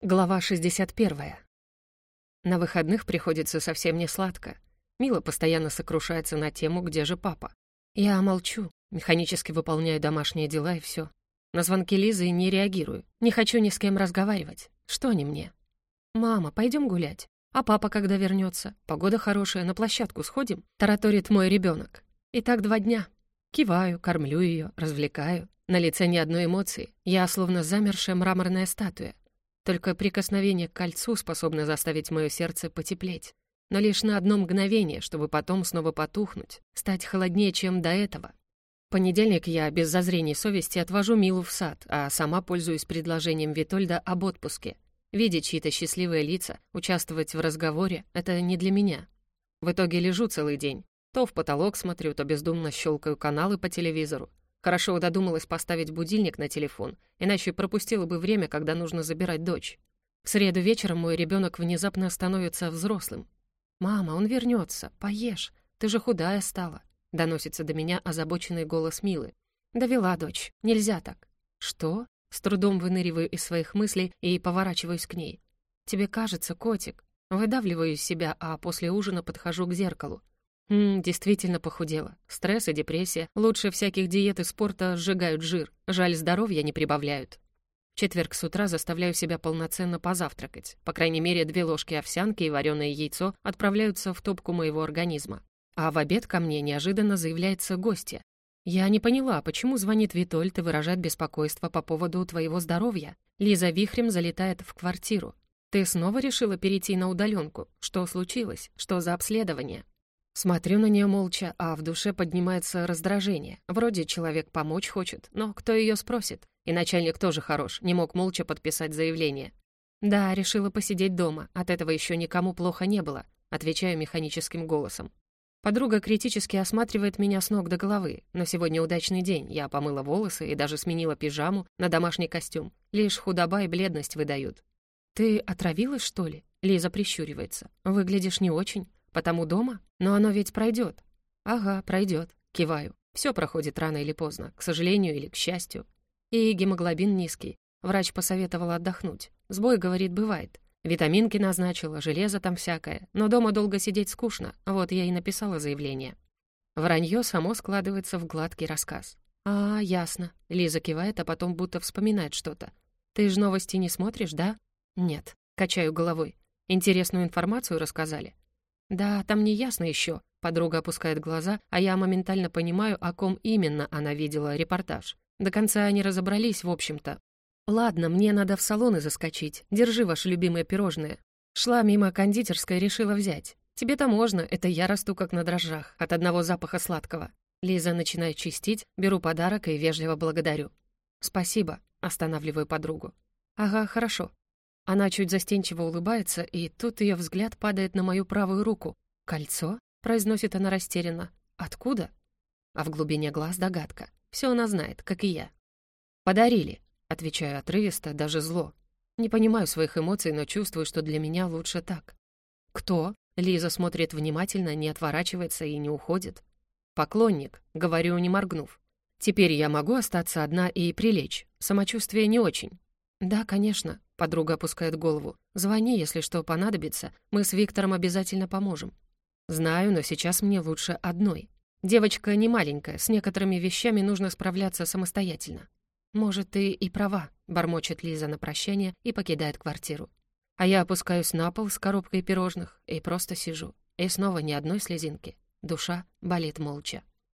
Глава 61. На выходных приходится совсем не сладко. Мила постоянно сокрушается на тему «Где же папа?». Я молчу, механически выполняю домашние дела и все. На звонки Лизы не реагирую, не хочу ни с кем разговаривать. Что они мне? «Мама, пойдем гулять. А папа когда вернется? Погода хорошая, на площадку сходим?» Тараторит мой ребенок. И так два дня. Киваю, кормлю ее, развлекаю. На лице ни одной эмоции. Я словно замершая мраморная статуя. Только прикосновение к кольцу способно заставить мое сердце потеплеть. Но лишь на одно мгновение, чтобы потом снова потухнуть, стать холоднее, чем до этого. В понедельник я без зазрений совести отвожу Милу в сад, а сама пользуюсь предложением Витольда об отпуске. Видеть чьи-то счастливые лица, участвовать в разговоре — это не для меня. В итоге лежу целый день. То в потолок смотрю, то бездумно щелкаю каналы по телевизору. Хорошо додумалась поставить будильник на телефон, иначе пропустила бы время, когда нужно забирать дочь. В среду вечером мой ребенок внезапно становится взрослым. «Мама, он вернется, поешь, ты же худая стала», — доносится до меня озабоченный голос Милы. «Довела дочь, нельзя так». «Что?» — с трудом выныриваю из своих мыслей и поворачиваюсь к ней. «Тебе кажется, котик». Выдавливаю из себя, а после ужина подхожу к зеркалу. Ммм, действительно похудела. Стресс и депрессия лучше всяких диет и спорта сжигают жир. Жаль, здоровья не прибавляют. В четверг с утра заставляю себя полноценно позавтракать. По крайней мере, две ложки овсянки и вареное яйцо отправляются в топку моего организма. А в обед ко мне неожиданно заявляется гостья. Я не поняла, почему звонит Витольд и выражает беспокойство по поводу твоего здоровья. Лиза вихрем залетает в квартиру. Ты снова решила перейти на удаленку? Что случилось? Что за обследование? Смотрю на нее молча, а в душе поднимается раздражение. Вроде человек помочь хочет, но кто ее спросит? И начальник тоже хорош, не мог молча подписать заявление. «Да, решила посидеть дома, от этого еще никому плохо не было», отвечаю механическим голосом. Подруга критически осматривает меня с ног до головы, но сегодня удачный день, я помыла волосы и даже сменила пижаму на домашний костюм. Лишь худоба и бледность выдают. «Ты отравилась, что ли?» Лиза прищуривается. «Выглядишь не очень. Потому дома? Но оно ведь пройдет. Ага, пройдет. Киваю. Все проходит рано или поздно, к сожалению или к счастью. И гемоглобин низкий. Врач посоветовал отдохнуть. Сбой, говорит, бывает. Витаминки назначила, железо там всякое. Но дома долго сидеть скучно. Вот я и написала заявление. Вранье само складывается в гладкий рассказ. «А, ясно». Лиза кивает, а потом будто вспоминает что-то. «Ты же новости не смотришь, да?» «Нет». Качаю головой. «Интересную информацию рассказали?» «Да, там не ясно еще. Подруга опускает глаза, а я моментально понимаю, о ком именно она видела репортаж. До конца они разобрались, в общем-то. «Ладно, мне надо в салоны заскочить. Держи ваши любимые пирожные». Шла мимо кондитерской, решила взять. «Тебе-то можно, это я расту как на дрожжах, от одного запаха сладкого». Лиза начинает чистить, беру подарок и вежливо благодарю. «Спасибо», — останавливаю подругу. «Ага, хорошо. Она чуть застенчиво улыбается, и тут ее взгляд падает на мою правую руку. «Кольцо?» — произносит она растерянно. «Откуда?» А в глубине глаз догадка. Все она знает, как и я. «Подарили», — отвечаю отрывисто, даже зло. Не понимаю своих эмоций, но чувствую, что для меня лучше так. «Кто?» — Лиза смотрит внимательно, не отворачивается и не уходит. «Поклонник», — говорю, не моргнув. «Теперь я могу остаться одна и прилечь. Самочувствие не очень». «Да, конечно», Подруга опускает голову. «Звони, если что понадобится. Мы с Виктором обязательно поможем». «Знаю, но сейчас мне лучше одной. Девочка не маленькая, с некоторыми вещами нужно справляться самостоятельно». «Может, ты и права», — бормочет Лиза на прощание и покидает квартиру. А я опускаюсь на пол с коробкой пирожных и просто сижу. И снова ни одной слезинки. Душа болит молча.